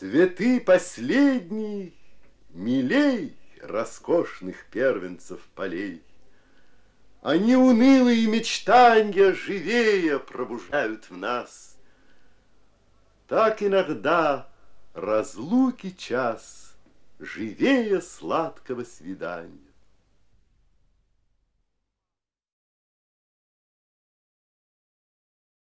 Цветы последние милей Роскошных первенцев полей. Они унылые мечтанья живее пробуждают в нас. Так иногда разлуки час живее сладкого свидания.